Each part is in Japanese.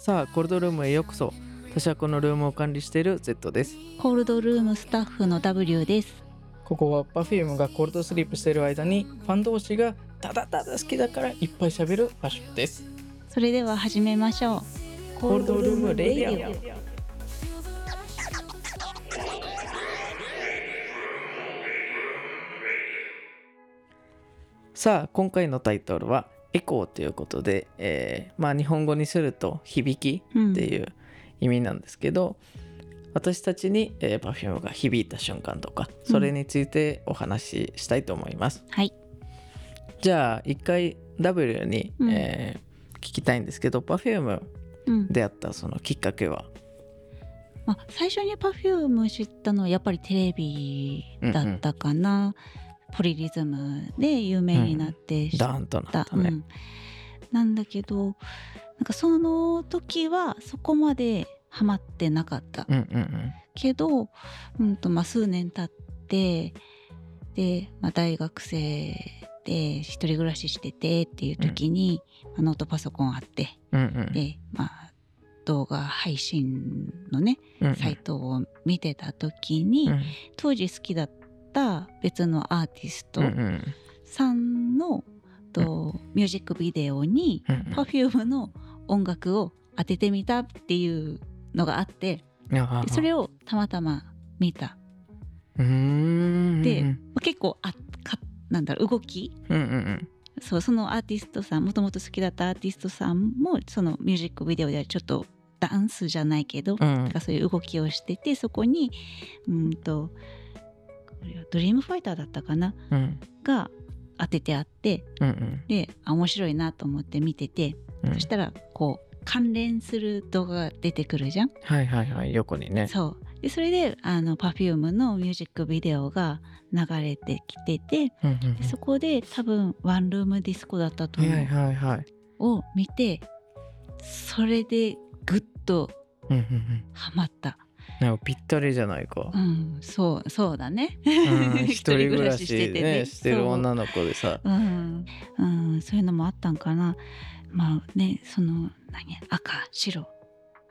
さあ Cold Room へようこそ私はこのルームを管理している Z です Cold Room スタッフの W です。ここは Perfume がコールドスリープしている間にファン同士がただただ好きだからいっぱい喋る場所です。それでは始めましょう。コールドルームレイディオさあ今回のタイトルはエコーということで、えーまあ日本語にすると響きうんっていう意味なんですけど、私たちに、えー、Perfume が響いた瞬間とかそれについてお話ししたいと思います、はい。じゃあ一回 W に、うんえー聞きたいんですけど Perfume うん。であったそのきっかけは？まあ最初に Perfume 知ったのはやっぱりテレビだったかな。ポリリズムで有名になってなた。ったね、うん。なんだけど、なんかその時はそこまでハマってなかった。うん、うんうん。けど、うんとまあ、数年経ってで、まあ、大学生で一人暮らししててっていう時に、まあノートパソコンあってうんうん。で、まあ、動画配信のねうんうん。サイトを見てた時に、うん。当時好きだった別のアーティストさんの、とミュージックビデオにうん Perfume の音楽を当ててみたっていうのがあってそれをたまたま見た。で、結構あかなんだろう動き？そうそのアーティストさんもともと好きだったアーティストさんもそのミュージックビデオではちょっとダンスじゃないけど、うん。なんかそういう動きをしててそこにうんとこれはドリームファイターだったかな？うん。が当ててあってうんうん。であ面白いなと思って見てて、うん。そしたらこう関連する動画が出てくるじゃん？はいはいはい。横にね。そう。でそれであの Perfume のミュージックビデオが流れてきててうんうんでそこで多分ワンルームディスコだったと思う、うんはいはいはい。を見てそれでグッとうんうんうん。ハマったなんかぴったりじゃないか。うんそうそうだね。うん 一人暮らしでね。してる女の子でさ。う。ん、うん、そういうのもあったんかな。まあねその何赤白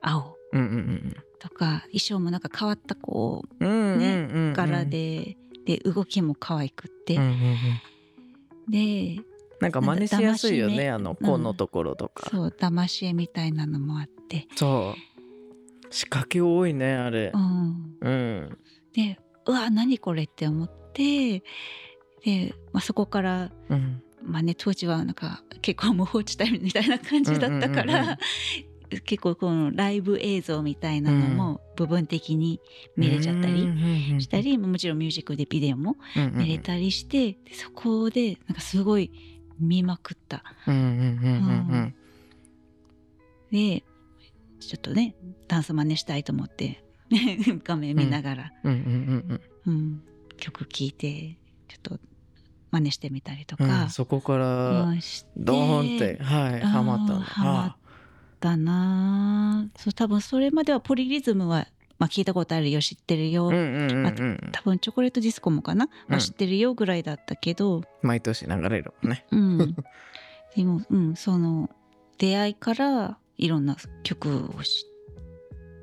青。うんうんとか衣装もなんか変わったこううんうんうんうん。うん柄で、で動きも可愛くって、うんうんうん。でなんか真似しやすいよねあの「こ」のところとか。そう騙し絵みたいなのもあって、そう仕掛け多いねあれ。うん、うん。でうわ何これって思ってで、まあ、そこからうん。まあね当時はなんか結構無法地帯みたいな感じだったから、うんうんうん結構このライブ映像みたいなのも部分的に見れちゃったりりしたり、もちろんミュージックでビデオも見れたりして、でそこでなんかすごい見まくった。うんうんうん。うん。でちょっとねダンス真似したいと思って 画面見ながら、うん。うんうんうん曲聴いてちょっと真似してみたりとうんうかん、そこからドーンってはいハマったんだ。ハマったな。あそう多分それまではポリリズムは、まあ、聞いたことあるよ知ってるよ、うんうんうんうん多分チョコレートディスコもかな、まあ、うん知ってるよぐらいだったけど、毎年流れるもんね。うん、でも、うん、その出会いからいろんな曲を知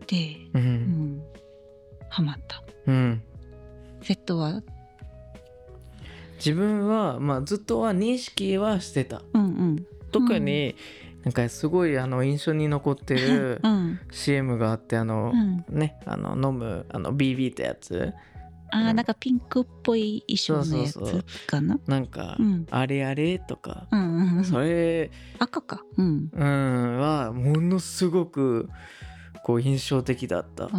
って、ううんん、ハマった。うんセットは？自分はまあずっとは認識はしてた。うんうん。特になんかすごいあの印象に残ってるうん。CM があってあのうん、ねあの飲むあの BB ってやつあーなんかピンクっぽい衣装のやつそうそうかななんかうん「あれあれ」とか。うんうんうん。それ赤か？うん。うんはものすごくこう印象的だった。な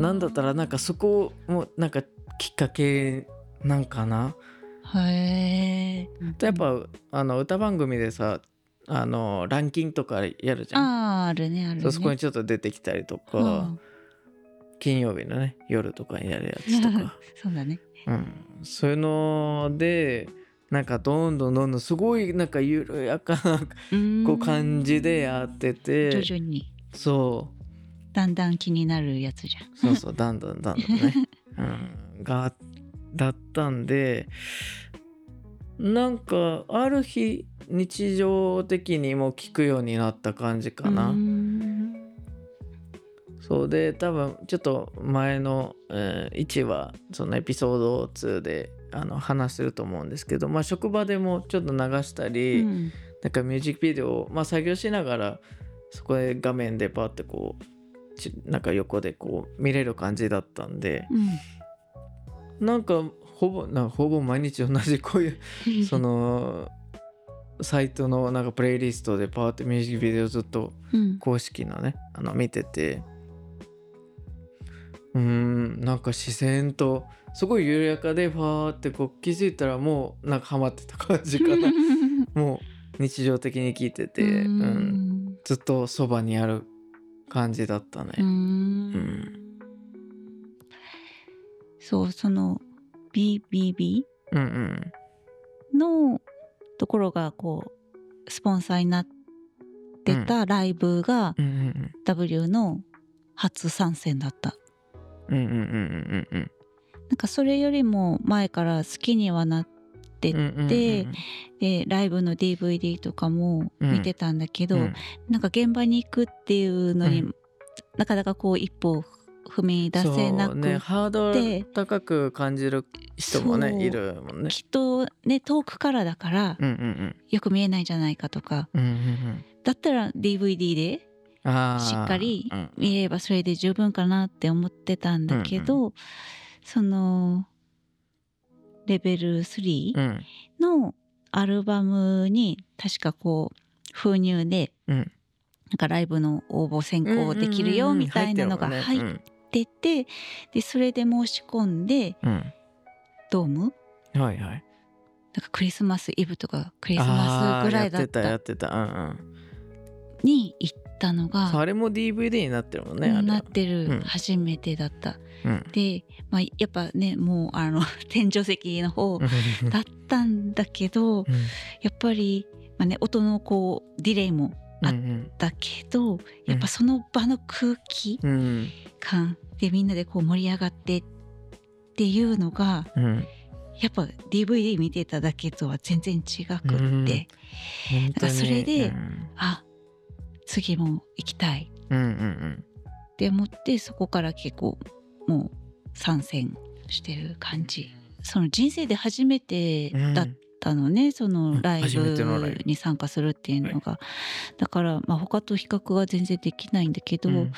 なんだったらなんかそこもなんかきっかけなんかな？へえやっぱあの歌番組でさあのランキングとかやるじゃん。あーあるねあるね。そこにちょっと出てきたりとか、うん金曜日のね夜とかにやるやつとか、そうだね。うん、そういうのでなんかどんどんどんどんすごいなんか緩やかなこう感じでやってて。徐々に。そだんだん気になるやつじゃん。うそうそうだんだんだんだんね、うん、がだったんでなんかある日日常的にも聞くようになった感じかな。そうで多分ちょっと前の、えー1話そのエピソード2であの話してると思うんですけど、まあ、職場でもちょっと流したり、うん。なんかミュージックビデオを、まあ、作業しながらそこで画面でパッてこうちなんか横でこう見れる感じだったんでうん。なんかほぼなんかほぼ毎日同じこういう そのサイトのなんかプレイリストでパーってミュージックビデオずっとうん。公式のねあの見ててうーん。なんか自然とすごい緩やかでファーってこう気づいたらもうなんかハマってた感じかな。もう日常的に聞いてて、ううん。んずっとそばにある感じだったね。ううん。んそうその BBB うんうん。のところがこうスポンサーになってたライブが W の初参戦だった。うんうんうんうんうんうん。なんかそれよりも前から好きにはなってうんうんうんうん。ででライブの DVD とかも見てたんだけど、うんなんか現場に行くっていうのに、うん。なかなかこう一歩踏み出せなくそうね。ハードル高く感じる人もねいるもんね。きっとね遠くからだからうんうんうん。よく見えないんじゃないかとか。うんうんうん。だったら DVD でしっかりうん。見ればそれで十分かなって思ってたんだけど、そのレベル3うん。のアルバムに確かこう封入でうん。なんかライブの応募選考できるよみたいなのが入っっててでそれで申し込んでドーム？うんはいはい。なんかクリスマスイブとかクリスマスぐらいだっあーやってたやたってた。うんうん。に行ったのがあれも DVD になってるもんね。なってうん。る初めてだった。うん。で、まあ、やっぱねもうあの 天井席の方だったんだけどやっぱり、まあね、音のこうディレイもあうん。だけどやっぱその場の空気うん。うん感でみんなでこう盛り上がってっていうのがうん。やっぱ DVD 見てただけとは全然違くって、うん。本当に。それでうん。あ次も行きたい。うんうんって思ってそこから結構もう参戦してる感じ。その人生で初めてうん。だったのね、そのライ初めてのライブ。ブに参加するっていうのが、だから、まあ、他と比較は全然できないんだけど、うん。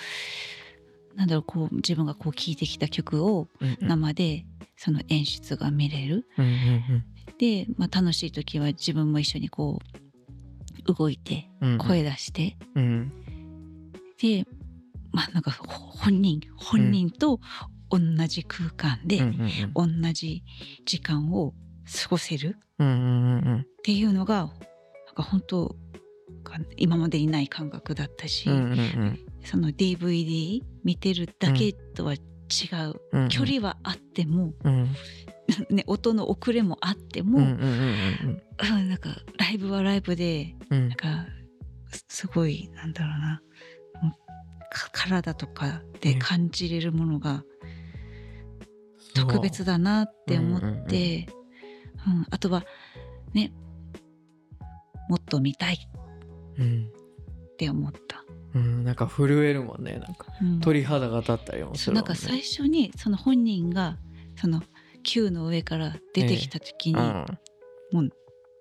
なんだろうこう自分がこう聴いてきた曲をうんうん。生でその演出が見れる、うんうん。で、まあ、楽しい時は自分も一緒にこう動いてうん。声出して、うん。でまあなんかほ本人本人と同じ空間で同じ時間を過ごせるっていうのがなんか本当か今までにない感覚だったし、その DVD 見てるだけとは違う、うんうん。距離はあっても、うん。ね、音の遅れもあっても、なんかライブはライブでうん。なんかすすごいなんだろうな。体とかで感じれるものが特別だなって思うんうんうん。って、うん。あとはねもっと見たいうんって思った。うんなんか震えるもんね。なんかうん。鳥肌が立ったりもするね。なんか最初にその本人がその球の上から出てきた時にうん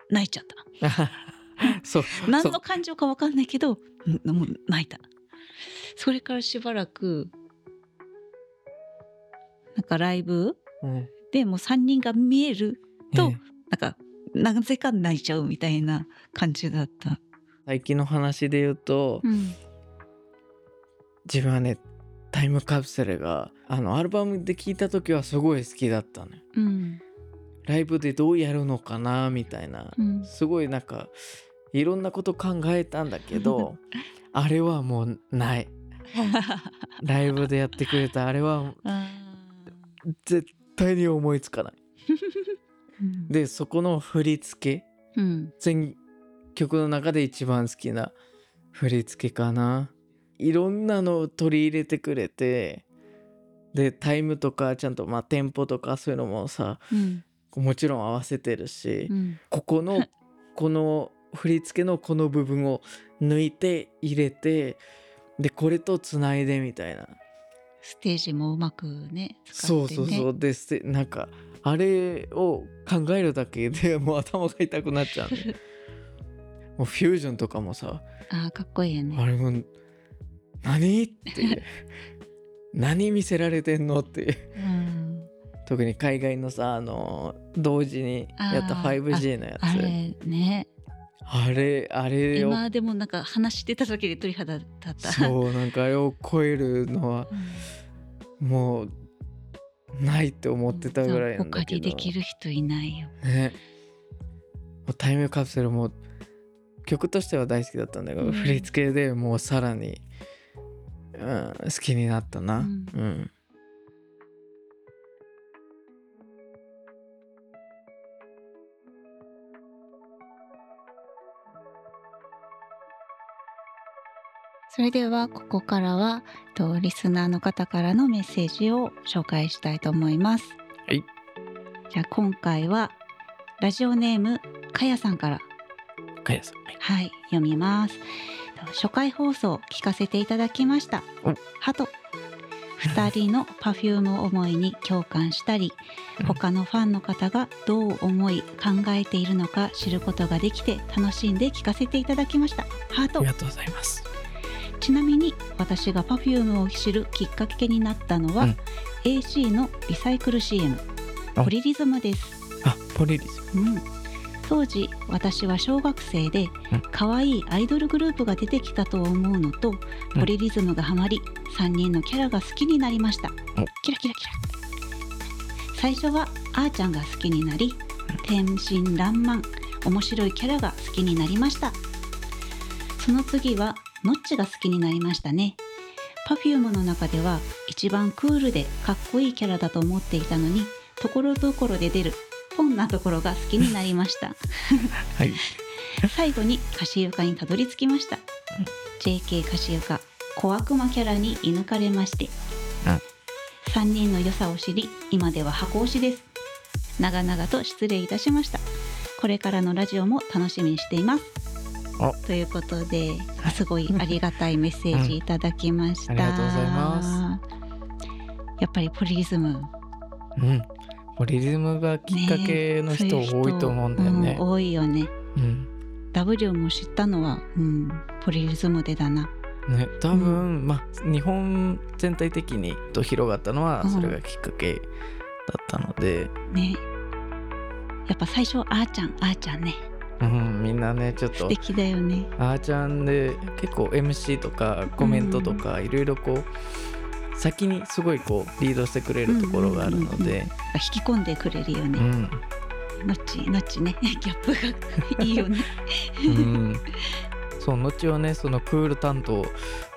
泣いちゃった。そう 何の感情か分かんないけどうんもう泣いた。それからしばらくなんかライブうん。でもう3人が見えるとねなんかなぜか泣いちゃうみたいな感じだった。最近の話で言うとうん自分はねタイムカプセルがあのアルバムで聴いた時はすごい好きだったのよ。うん。ライブでどうやるのかなみたいな。うん。すごいなんかいろんなこと考えたんだけど あれはもうない。ライブでやってくれたあれはあ絶対に思いつかない。ーでそこの振り付けうん。全曲の中で一番好きな振り付けかないろんなのを取り入れてくれてでタイムとかちゃんとまあテンポとかそういうのもさうん。もちろん合わせてるし、うん。ここの この振り付けのこの部分を抜いて入れてでこれとつないでみたいな。ステージもうまくね使そうってね。そうそうでステなんかあれを考えるだけで もう頭が痛くなっちゃうの もうフュージョンとかもさあーかっこいいよね。あれも何？っていう。何見せられてんの？っていう。うん。特に海外のさあの同時にやったあー 5G のやつ。あれね。あれあれを今でもなんか話してただけで鳥肌立った。そうなんかあれを超えるのはうん。もうないって思ってたぐらいなんだ他けど。にできる人いないよ。ね。もうタイムカプセルも曲としては大好きだったんだけど、うん。振り付けでもうさらに、うん、好きになったなううんん、それではここからはとリスナーの方からのメッセージを紹介したいと思います。はい。じゃあ今回はラジオネームかやさんからかやさんはいはい読みます。と初回放送聞かせていただきました。お。ハト。二人の Perfume 思いに共感したりうん。他のファンの方がどう思い考えているのか知ることができて楽しんで聞かせていただきました。ハート。ありがとうございます。ちなみに私が Perfume を知るきっかけになったのは、うん。AC のリサイクル CM あ。ポリリズムです、あポリリズうん、当時私は小学生でうん。可愛いアイドルグループが出てきたと思うのと、うん。ポリリズムがハマり3人のキャラが好きになりました。キラキラキラ最初はあーちゃんが好きになり天真爛漫面白いキャラが好きになりました。その次はノッチが好きになりましたね。Perfume の中では一番クールでかっこいいキャラだと思っていたのにところどころで出るポンなところが好きになりました。はい。最後にカシユカにたどり着きました、JK カシユカ小悪魔キャラに射抜かれまして、うん3人の良さを知り今では箱推しです。長々と失礼いたしました。これからのラジオも楽しみにしています。あ。ということですごいありがたいメッセージいただきました、うん。ありがとうございます。やっぱりポリリズム。うん。ポリリズムがきっかけの人多いと思うんだよね。うん多いよね。うん、W も知ったのは、うん、ポリリズムでだな。ね多分、まあ日本全体的にと広がったのはうん。それがきっかけだったので、ね。やっぱ最初あーちゃんあーちゃんね。うん、みんなねちょっと素敵だよね。あーちゃんで結構 MC とかコメントとかいろいろこう先にすごいこうリードしてくれるところがあるので。引き込んでくれるよね、うん。のっちのっちね。ギャップがいいよね。うん。そう後はねそのクール担当っ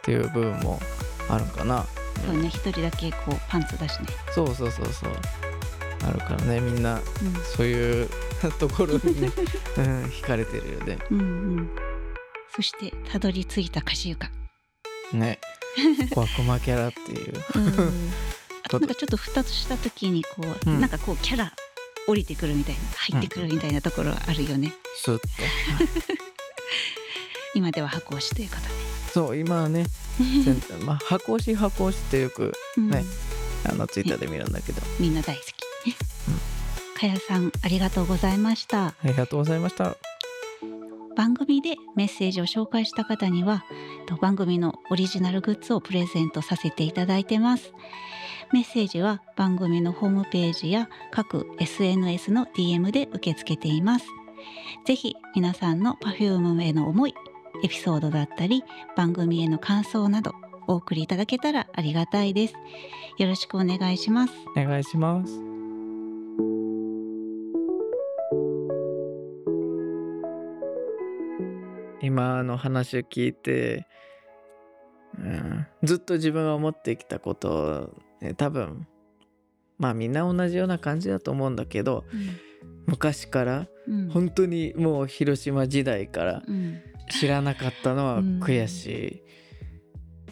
ていう部分もあるんかな。そうね一人だけこうパンツだしね、そうそうそうそう。あるからねみんなうそういうところにね、うん、惹かれてるよね。ん、うんうん。そしてたどり着いた歌詞ゆか、ね小悪魔キャラっていう。なんかちょっと蓋とした時にこう、うん。なんかこうキャラ降りてくるみたいな入ってくるみたいなところあるよね、スッと。今では箱推しということで、そう今はね全まあ箱推し箱推しってよくうん。ねあのツイッターで見るんだけど。みんな大好き、かやさんありがとうございました。ありがとうございました番組でメッセージを紹介した方には番組のオリジナルグッズをプレゼントさせていただいてます。メッセージは番組のホームページや各 SNS の DM で受け付けています。ぜひ皆さんの Perfume への思いエピソードだったり番組への感想などお送りいただけたらありがたいです。よろしくお願いします。お願いします。今の話を聞いて、うん、ずっと自分が思ってきたことを、ね、多分まあみんな同じような感じだと思うんだけど昔からうん。本当にもう広島時代からうん。知らなかったのは悔しい、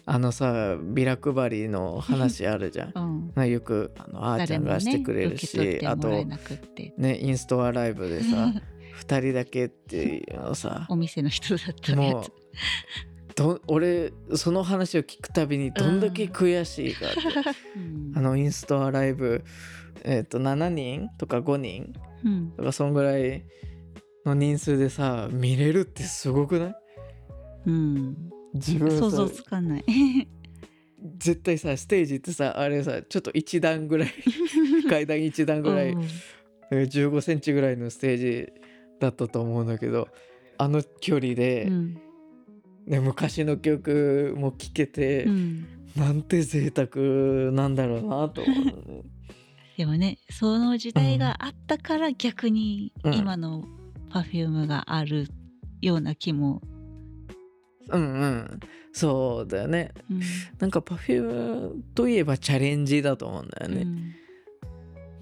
あのさビラ配りの話あるじゃん。うん。なよくあのあーちゃんがしてくれるし、ね、あとねインストアライブでさ 2人だけっていうのさ。お店の人だったやもつど俺その話を聞くたびにどんだけ悔しいかって、うん。あのインストアライブえっ、と7人とか5人。うん。とかそんぐらいの人数でさ見れるってすごくない？うん。自分さ想像つかない。絶対さステージってさあれさちょっと1段ぐらい 階段1段ぐらいうん。1 5センチぐらいのステージだったと思うんだけどあの距離で、うん。ね、昔の曲も聴けて、うん。なんて贅沢なんだろうなと思う でもねその時代があったから逆にうん。今の Perfume があるような気も、うんうん。そうだよね。うん。なんか Perfume といえばチャレンジだと思うんだよね、う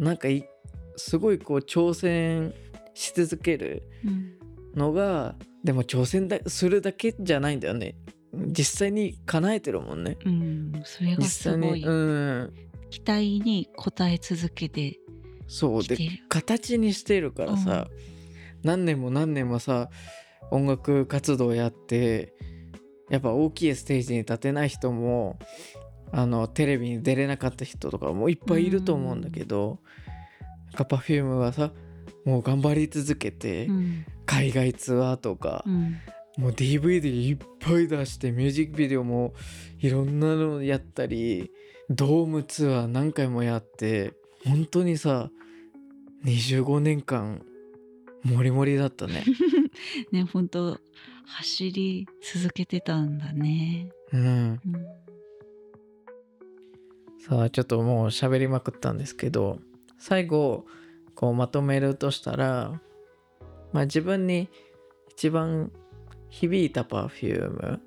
ん。なんかいすごいこう挑戦し続けるうん。のがでも挑戦だするだけじゃないんだよね。実際に叶えてるもんね。うん。それが実すごい、うん。期待に応え続けてそう。で形にしてるからさ、何年も何年もさ音楽活動やってやっぱ大きいステージに立てない人もあのテレビに出れなかった人とかもいっぱいいると思うんだけど、なんか Perfume はさもう頑張り続けて、うん。海外ツアーとかう、ん。もう DVD いっぱい出してミュージックビデオもいろんなのやったりドームツアー何回もやって本当にさ25年間モリモリだったね。ね本当走り続けてたんだね、うん、うん。さあちょっともう喋りまくったんですけど最後こうまとめるとしたら、まあ、自分に一番響いたパフューム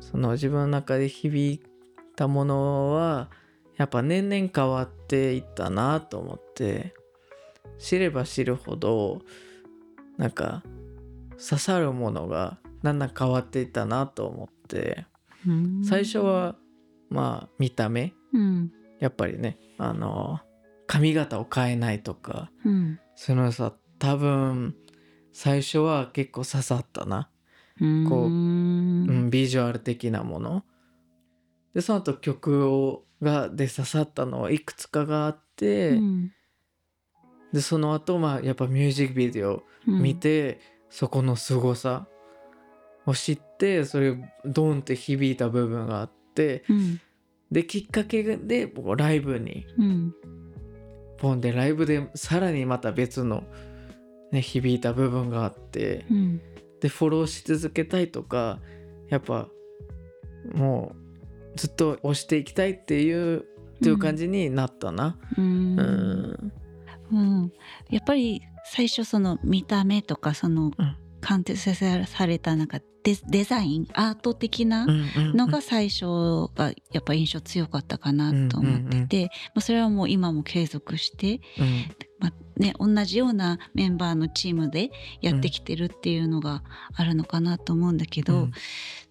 その自分の中で響いたものはやっぱ年々変わっていったなと思って知れば知るほどなんか刺さるものがだんだん変わっていったなと思ってうん。最初はまあ見た目。うん。やっぱりねあの髪型を変えないとかうん。そのさ多分最初は結構刺さったな、うん。こううんうん、ビジュアル的なもの。でその後曲をがで刺さったのはいくつかがあって、うん。でその後まあやっぱミュージックビデオ見て、そこの凄さを知ってそれドンって響いた部分があってうん。できっかけで僕ライブにうんポンでライブでさらにまた別の、ね、響いた部分があってうん。でフォローし続けたいとかやっぱもうずっと押していきたいっていうっていう感じになったな。ううん。ん。うん、やっぱり最初その見た目とかそのうん。鑑定されたなんかデデザインアート的なのが最初がやっぱ印象強かったかなと思ってて、まあ、それはもう今も継続して、うん。まあね、同じようなメンバーのチームでやってきてるっていうのがあるのかなと思うんだけど、うん。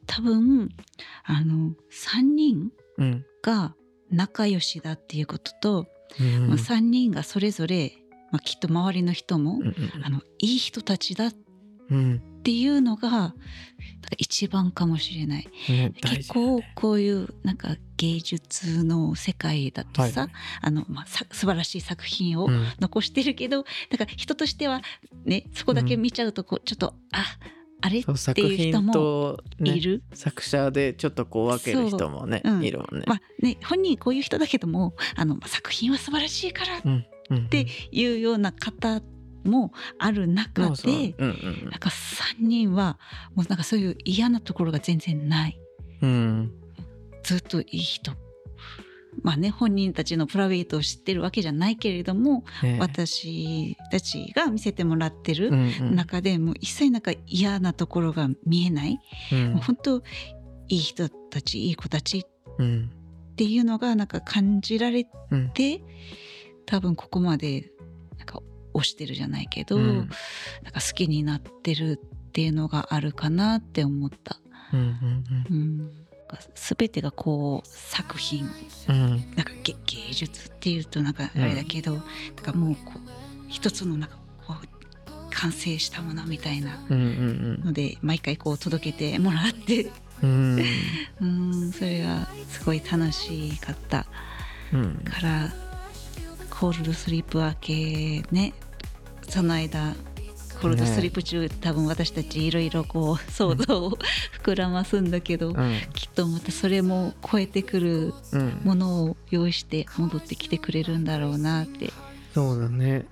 多分あの3人うん。が仲良しだっていうことと、うんまあ、3人がそれぞれ、まあ、きっと周りの人も、うんあのいい人たちだっうん。ていうのが一番かもしれない。ね大結構こういうなんか芸術の世界だとさ、はい。あのまあ、さ素晴らしい作品をうん。残してるけど、だから人としてはねそこだけ見ちゃうとこうちょっと、ああれっていう人品もいる。作者でちょっとこう分ける人もね、そううん。いるもんね。まあね、本人こういう人だけどもあのまあ作品は素晴らしいからっうん。うん、ていうような方もある中で、うんうんなんか3人はもうなんかそういう嫌なところが全然ない。うん。うんずっといい人。まあね本人たちのプライベートを知ってるわけじゃないけれども、ね私たちが見せてもらってるうんうん。中でもう一切なんか嫌なところが見えない、うん。もう本当いい人たちいい子たち。うん。っていうのがなんか感じられうん。て多分ここまでなんか推してるじゃないけど、うん。なんか好きになってるっていうのがあるかなって思った。うんうんうん、なんか全てがこう作品。うん。うんなんか芸芸術っていうとなんかあれだけど、なんかもうこう一つのなんかこう完成したものみたいなので毎回こう届けてもらって。うん。うんそれがすごい楽しかったうん。からコールドスリープ明けねその間コールドスリープ中、多分私たちいろいろこう想像を膨らますんだけど、うん。きっとまたそれも超えてくるうん。ものを用意して戻ってきてくれるんだろうなって。そうだね